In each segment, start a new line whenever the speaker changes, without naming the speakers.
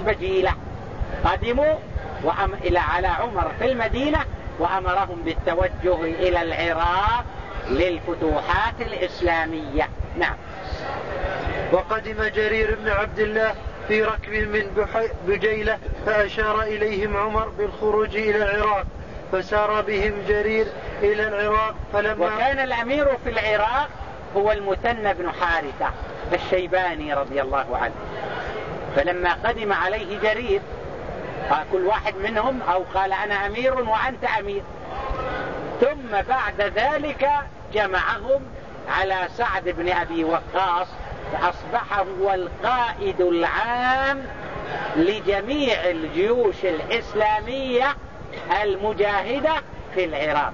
بجيلة قدموا وأم إلى على عمر في المدينة وأمرهم بالتوجه إلى العراق للفتوحات الإسلامية. نعم.
وقدم جرير بن عبد الله في ركب من بجيلة فأشار إليهم عمر بالخروج إلى العراق فسار بهم جرير إلى العراق
فلما وكان الأمير في العراق هو المثنى بن حارثة الشيباني رضي الله عنه. فلما قدم عليه جرير كل واحد منهم أو قال أنا أمير وأنت أمير. ثم بعد ذلك جمعهم على سعد بن أبي وقاص فأصبح هو القائد العام لجميع الجيوش الإسلامية المجاهدة في العراق.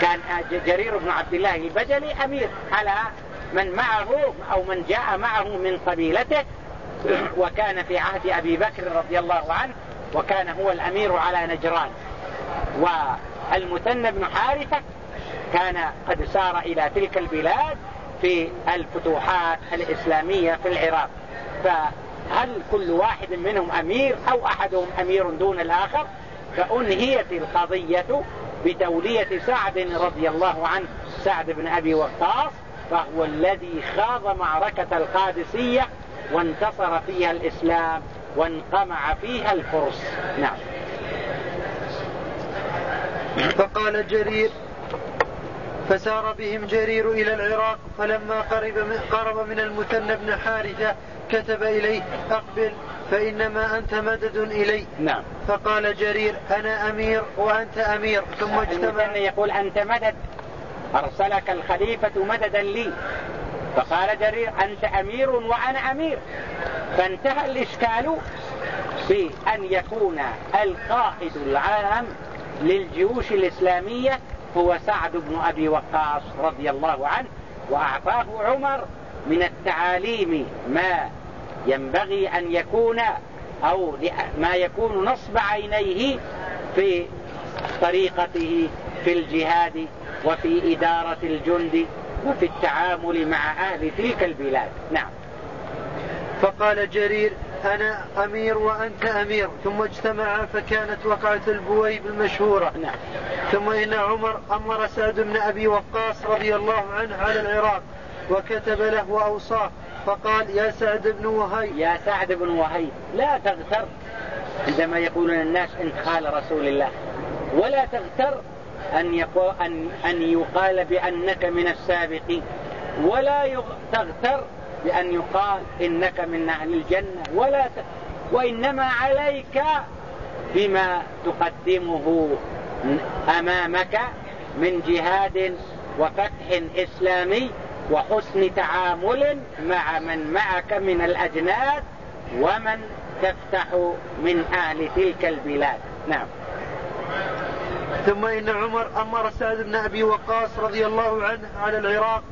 كان جرير بن عبد الله البجلي أمير على من معه أو من جاء معه من قبيلته وكان في عهد أبي بكر رضي الله عنه وكان هو الأمير على نجران. والمثنى بن حارثة كان قد سار إلى تلك البلاد في الفتوحات الإسلامية في العراق. فهل كل واحد منهم أمير أو أحدهم أمير دون الآخر؟ فأنهيت القضية بتولية سعد رضي الله عنه سعد بن أبي وقاص فهو الذي خاض معركة القادسية وانتصر فيها الإسلام وانقمع فيها الفرس. نعم.
فقال جرير فسار بهم جرير إلى العراق فلما قرب من, قرب من المثنى بن حارثة كتب إليه أقبل فإنما أنت مدد إلي.
نعم.
فقال جرير أنا أمير وأنت أمير
ثم اجتمع. يقول أنت مدد. أرسلك الخليفة مددا لي. فقال جرير أنت أمير وأنا أمير. فانتهى الإشكال في أن يكون القائد العام للجيوش الإسلامية هو سعد بن أبي وقاص رضي الله عنه وأعطاه عمر من التعاليم ما ينبغي أن يكون أو ما يكون نصب عينيه في طريقته في الجهاد وفي إدارة الجند وفي التعامل مع أهل تلك البلاد. نعم.
فقال جرير أنا أمير وأنت أمير. ثم اجتمعا فكانت وقعة البويب المشهورة.
نعم.
ثم إن عمر أمر سعد بن أبي وقاص رضي الله عنه على العراق وكتب له وأوصاه فقال يا سعد بن وهي
يا سعد بن وهي لا تغتر. عندما يقولون الناس انت خال رسول الله ولا تغتر أن, يقول أن, أن يقال بأنك من السابقين. ولا تغتر بأن يقال إنك من أهل الجنة. ولا. وإنما عليك بما تقدمه أمامك من جهاد وفتح إسلامي وحسن تعامل مع من معك من الأجناد ومن تفتح من أهل تلك البلاد. نعم.
ثم إن عمر أمر سعد بن أبي وقاص رضي الله عنه على العراق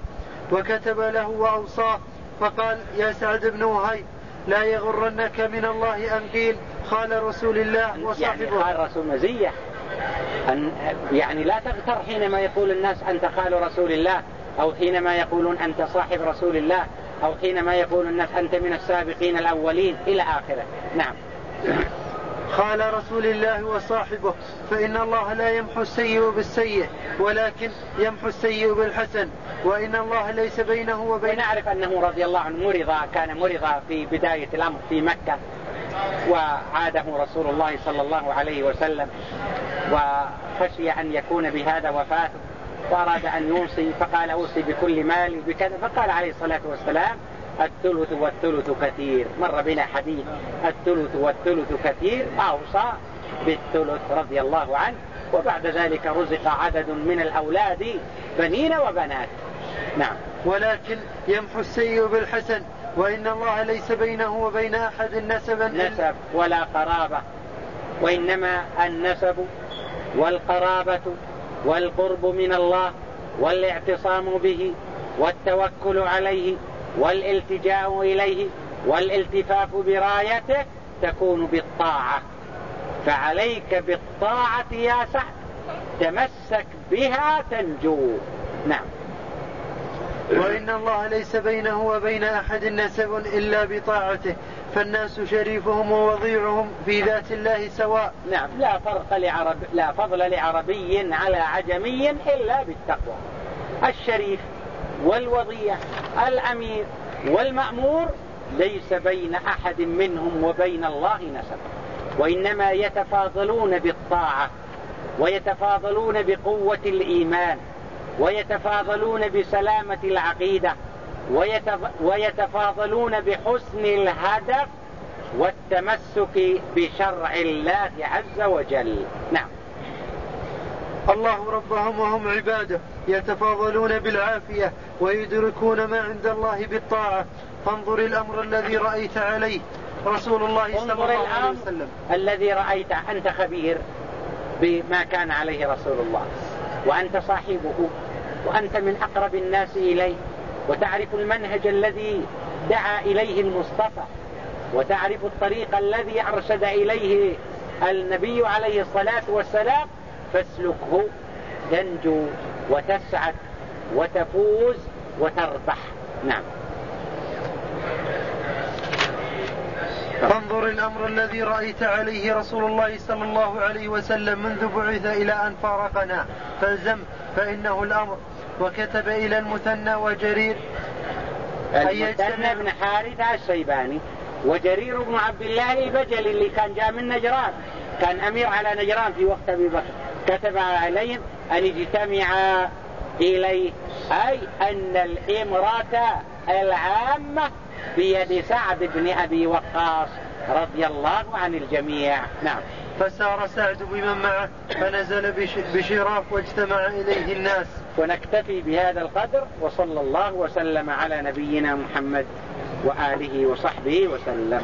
وكتب له وأوصاه فقال يا سعد بن وهيب لا يغرنك من الله أن قيل خال رسول الله وصاحبه.
يعني خال رسول مزية. أن يعني لا تغتر حينما يقول الناس أنت خال رسول الله أو حينما يقولون أنت صاحب رسول الله أو حينما يقول الناس أنت من السابقين الأولين إلى آخره. نعم.
خال رسول الله وصاحبه فإن الله لا يمحو السيء بالسيء ولكن يمحو السيء بالحسن. وإن الله ليس بينه وبين
ونعرف أنه رضي الله عنه مرضى كان مرضى في بداية الأمر في مكة وعاده رسول الله صلى الله عليه وسلم وخشي أن يكون بهذا وفاته وأراد أن يوصي فقال أوصي بكل مال بكذا فقال عليه الصلاة والسلام الثلث والثلث كثير. مر بنا حديث الثلث والثلث كثير. أوصى بالثلث رضي الله عنه. وبعد ذلك رزق عدد من الأولاد بنين وبنات. نعم.
ولكن يمحو السيء بالحسن وإن الله ليس بينه وبين أحد نسبا.
نسب ولا قرابة. وإنما النسب والقرابة والقرب من الله والإعتصام به والتوكل عليه والالتجاء إليه والالتفاف برايته تكون بالطاعة. فعليك بالطاعة يا سعد تمسك بها تنجو. نعم.
وإن الله ليس بينه وبين أحد نسب إلا بطاعته فالناس شريفهم ووضيعهم في ذات الله سواء.
نعم لا فرق لعرب لا فضل لعربي على عجمي إلا بالتقوى. الشريف والوضيع الأمير والمأمور ليس بين أحد منهم وبين الله نسب وإنما يتفاضلون بالطاعة ويتفاضلون بقوة الإيمان ويتفاضلون بسلامة العقيدة ويتفاضلون بحسن الهدف والتمسك بشرع الله عز وجل. نعم.
الله ربهم وهم عباده يتفاضلون بالعافية ويدركون ما عند الله بالطاعة. فانظر الأمر الذي رأيت عليه. رسول الله صلى الله عليه وسلم.
الذي رأيت أنت خبير بما كان عليه رسول الله. وأنت صاحبه وأنت من أقرب الناس إليه. وتعرف المنهج الذي دعا إليه المصطفى. وتعرف الطريق الذي أرشد إليه النبي عليه الصلاة والسلام. فاسلكه تنجو وتسعد وتفوز وتربح. نعم.
فانظر الأمر الذي رأيت عليه رسول الله صلى الله عليه وسلم منذ بعث إلى أن فارقنا. فالزم فإنه الأمر. وكتب إلى المثنى وجرير.
المثنى بن حارثة الشيباني وجرير بن عبد الله البجلي اللي كان جاء من نجران. كان أمير على نجران في وقت أبي بكر. كتب عليهم أن اجتمعا إليه. أي أن الإمرة العامة بيد سعد بن أبي وقاص رضي الله عن الجميع. نعم.
فسار سعد بمن معه فنزل بشراف واجتمع إليه الناس.
ونكتفي بهذا القدر وصلى الله وسلم على نبينا محمد وآله وصحبه وسلم.